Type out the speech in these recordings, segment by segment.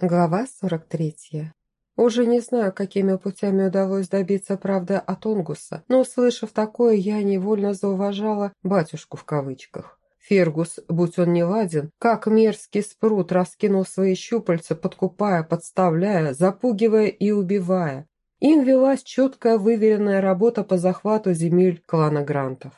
Глава 43. Уже не знаю, какими путями удалось добиться правды от Онгуса, но, услышав такое, я невольно зауважала «батюшку» в кавычках. Фергус, будь он не ладен, как мерзкий спрут раскинул свои щупальца, подкупая, подставляя, запугивая и убивая. Им велась четкая выверенная работа по захвату земель клана Грантов.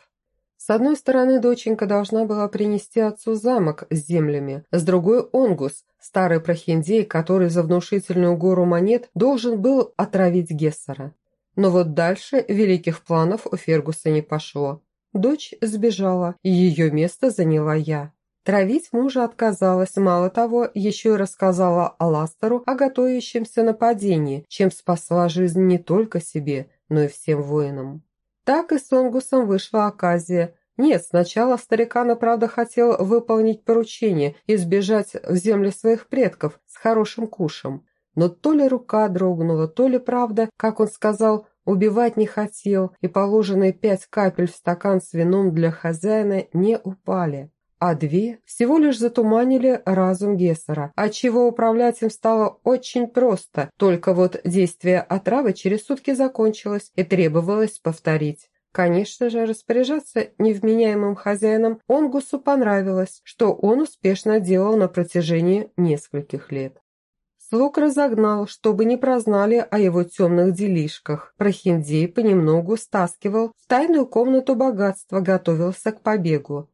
С одной стороны, доченька должна была принести отцу замок с землями, с другой – Онгус, старый прохиндей, который за внушительную гору монет должен был отравить Гессера. Но вот дальше великих планов у Фергуса не пошло. Дочь сбежала, и ее место заняла я. Травить мужа отказалась, мало того, еще и рассказала Аластеру о готовящемся нападении, чем спасла жизнь не только себе, но и всем воинам. Так и с Онгусом вышла оказия. Нет, сначала старикана, правда, хотел выполнить поручение и сбежать в земли своих предков с хорошим кушем. Но то ли рука дрогнула, то ли правда, как он сказал, убивать не хотел, и положенные пять капель в стакан с вином для хозяина не упали а две всего лишь затуманили разум Гессера, отчего управлять им стало очень просто, только вот действие отравы через сутки закончилось и требовалось повторить. Конечно же, распоряжаться невменяемым хозяином Онгусу понравилось, что он успешно делал на протяжении нескольких лет. Слуг разогнал, чтобы не прознали о его темных делишках. Прохиндей понемногу стаскивал в тайную комнату богатства, готовился к побегу.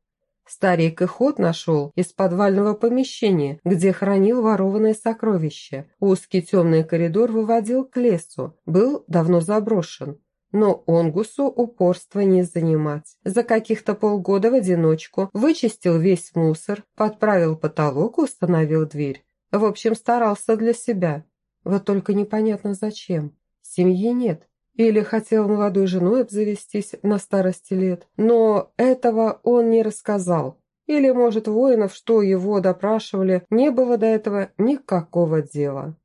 Старик и ход нашел из подвального помещения, где хранил ворованные сокровища. Узкий темный коридор выводил к лесу, был давно заброшен. Но Онгусу упорство не занимать. За каких-то полгода в одиночку вычистил весь мусор, подправил потолок, установил дверь. В общем, старался для себя. Вот только непонятно зачем. Семьи нет, или хотел молодой женой обзавестись на старости лет. Но этого он не рассказал. Или, может, воинов, что его допрашивали, не было до этого никакого дела.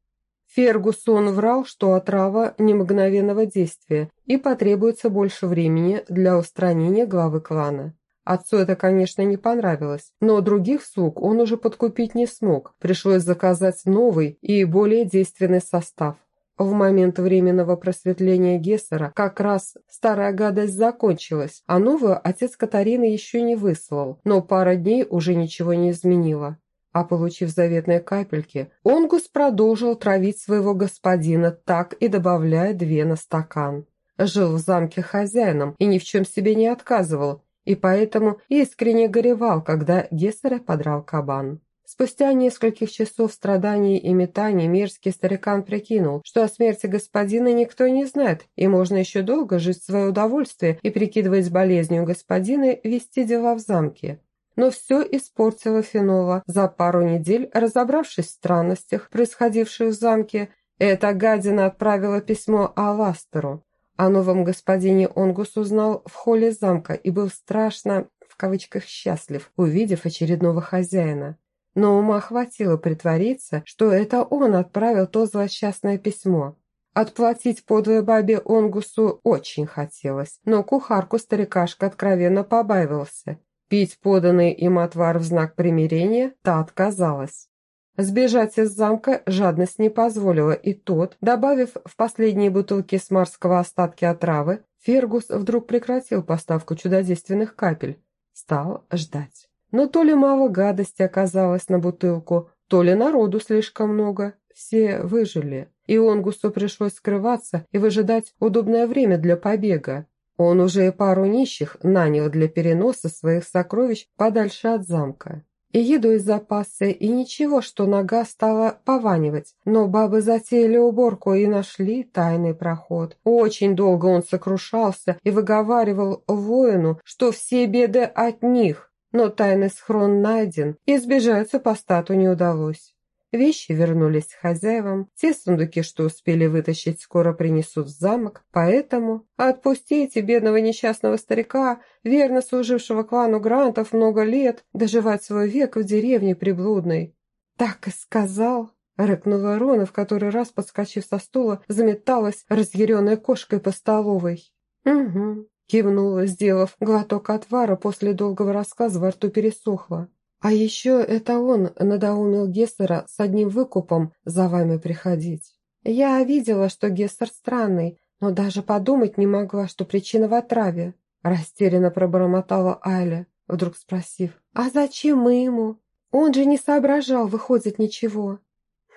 Фергусон врал, что отрава не мгновенного действия и потребуется больше времени для устранения главы клана. Отцу это, конечно, не понравилось, но других слуг он уже подкупить не смог, пришлось заказать новый и более действенный состав. В момент временного просветления Гессера как раз старая гадость закончилась, а новую отец Катарины еще не выслал, но пара дней уже ничего не изменила. А получив заветные капельки, Онгус продолжил травить своего господина, так и добавляя две на стакан. Жил в замке хозяином и ни в чем себе не отказывал, и поэтому искренне горевал, когда Гессера подрал кабан. Спустя нескольких часов страданий и метаний мерзкий старикан прикинул, что о смерти господина никто не знает, и можно еще долго жить в свое удовольствие и, прикидываясь болезнью господина, вести дела в замке. Но все испортило Фенола. За пару недель, разобравшись в странностях, происходивших в замке, эта гадина отправила письмо Аластеру. О новом господине Онгус узнал в холле замка и был страшно, в кавычках, счастлив, увидев очередного хозяина но ума хватило притвориться, что это он отправил то злосчастное письмо. Отплатить подлой бабе Онгусу очень хотелось, но кухарку старикашка откровенно побаивался. Пить поданный им отвар в знак примирения та отказалась. Сбежать из замка жадность не позволила, и тот, добавив в последние бутылки смарского остатки отравы, Фергус вдруг прекратил поставку чудодейственных капель. Стал ждать. Но то ли мало гадости оказалось на бутылку, то ли народу слишком много. Все выжили, и Онгусу пришлось скрываться и выжидать удобное время для побега. Он уже пару нищих нанял для переноса своих сокровищ подальше от замка. И еду из запаса, и ничего, что нога стала пованивать. Но бабы затеяли уборку и нашли тайный проход. Очень долго он сокрушался и выговаривал воину, что все беды от них, но тайный схрон найден, и сбежать супостату не удалось. Вещи вернулись хозяевам, те сундуки, что успели вытащить, скоро принесут в замок, поэтому отпустите бедного несчастного старика, верно служившего клану Грантов много лет, доживать свой век в деревне приблудной. Так и сказал, рыкнула Рона, в который раз, подскочив со стула, заметалась разъяренной кошкой по столовой. «Угу, Кивнула, сделав глоток отвара, после долгого рассказа во рту пересохло. А еще это он надоумил Гессера с одним выкупом за вами приходить. Я видела, что Гессер странный, но даже подумать не могла, что причина в отраве. Растерянно пробормотала Айля, вдруг спросив, «А зачем мы ему? Он же не соображал, выходит, ничего».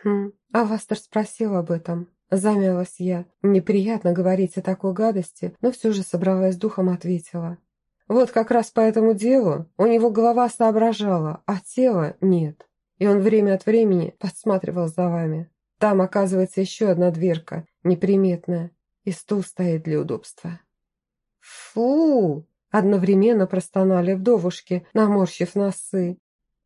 «Хм, а Вастер спросил об этом». Замялась я. Неприятно говорить о такой гадости, но все же собралась духом ответила. Вот как раз по этому делу у него голова соображала, а тело нет. И он время от времени подсматривал за вами. Там, оказывается, еще одна дверка, неприметная, и стул стоит для удобства. «Фу!» – одновременно простонали вдовушки, наморщив носы.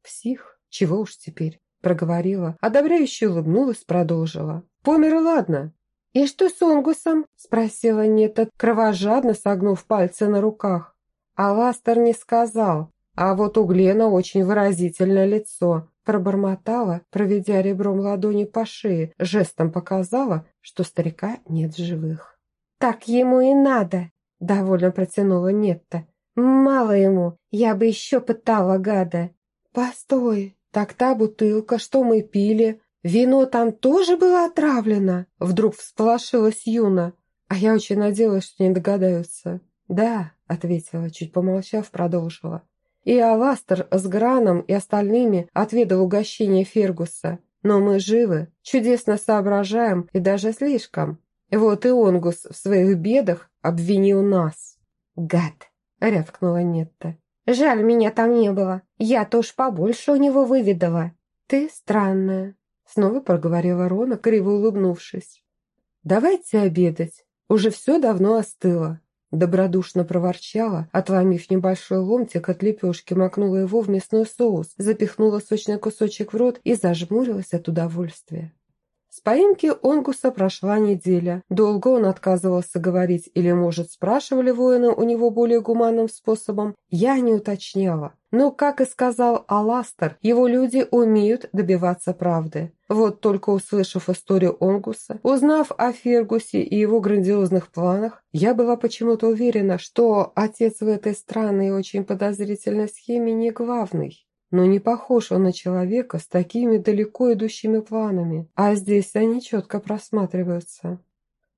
«Псих? Чего уж теперь?» – проговорила, одобряюще улыбнулась, продолжила. «Помер, ладно». «И что с Онгусом?» – спросила Нета, кровожадно согнув пальцы на руках. А Ластер не сказал, а вот у Глена очень выразительное лицо. Пробормотала, проведя ребром ладони по шее, жестом показала, что старика нет в живых. «Так ему и надо!» – довольно протянула Нетта. «Мало ему, я бы еще пытала гада». «Постой, так та бутылка, что мы пили, вино там тоже было отравлено?» Вдруг всполошилась Юна, а я очень надеялась, что не догадаются. «Да», — ответила, чуть помолчав, продолжила. «И Аластер с Граном и остальными отведал угощение Фергуса. Но мы живы, чудесно соображаем и даже слишком. Вот и Онгус в своих бедах обвинил нас». «Гад!» — рявкнула Нетта. «Жаль, меня там не было. Я-то уж побольше у него выведала». «Ты странная», — снова проговорила Рона, криво улыбнувшись. «Давайте обедать. Уже все давно остыло». Добродушно проворчала, отломив небольшой ломтик от лепешки, макнула его в мясной соус, запихнула сочный кусочек в рот и зажмурилась от удовольствия. С поимки Онгуса прошла неделя. Долго он отказывался говорить или, может, спрашивали воины у него более гуманным способом, я не уточняла. Но, как и сказал Аластер, его люди умеют добиваться правды. Вот только услышав историю Онгуса, узнав о Фергусе и его грандиозных планах, я была почему-то уверена, что отец в этой странной и очень подозрительной схеме не главный. Но не похож он на человека с такими далеко идущими планами, а здесь они четко просматриваются.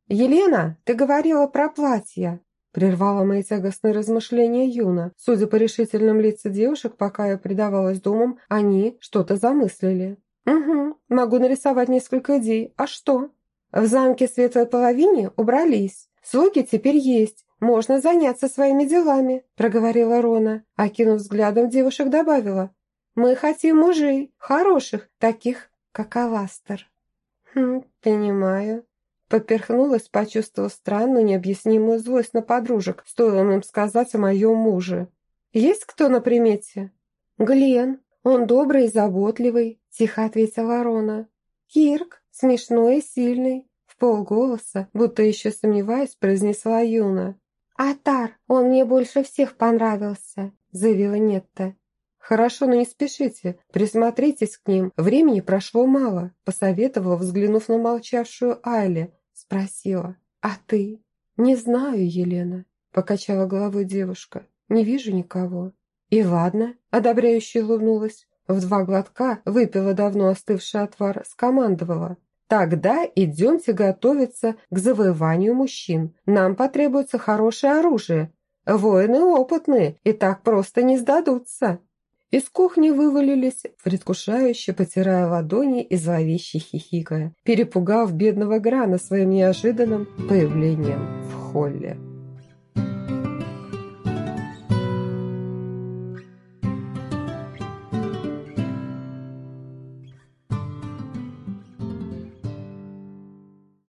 «Елена, ты говорила про платья!» Прервала мои тягостные размышления Юна. Судя по решительным лицам девушек, пока я предавалась думам, они что-то замыслили. «Угу, могу нарисовать несколько идей. А что?» «В замке светлой половине убрались. Слуги теперь есть. Можно заняться своими делами», – проговорила Рона. Окинув взглядом, девушек добавила. Мы хотим мужей, хороших, таких, как Аластер». «Хм, понимаю». Поперхнулась, почувствовав странную, необъяснимую злость на подружек, стоило им сказать о моем муже. «Есть кто на примете?» «Глен, он добрый и заботливый», – тихо ответила Рона. «Кирк, смешной и сильный», – в полголоса, будто еще сомневаясь, произнесла Юна. «Атар, он мне больше всех понравился», – заявила Нетта. «Хорошо, но не спешите. Присмотритесь к ним. Времени прошло мало», – посоветовала, взглянув на молчавшую Айле. Спросила. «А ты?» «Не знаю, Елена», – покачала головой девушка. «Не вижу никого». «И ладно», – одобряюще улыбнулась. В два глотка выпила давно остывший отвар, скомандовала. «Тогда идемте готовиться к завоеванию мужчин. Нам потребуется хорошее оружие. Воины опытные и так просто не сдадутся». Из кухни вывалились, предвкушающе потирая ладони и зловеще хихикая, перепугав бедного Грана своим неожиданным появлением в холле.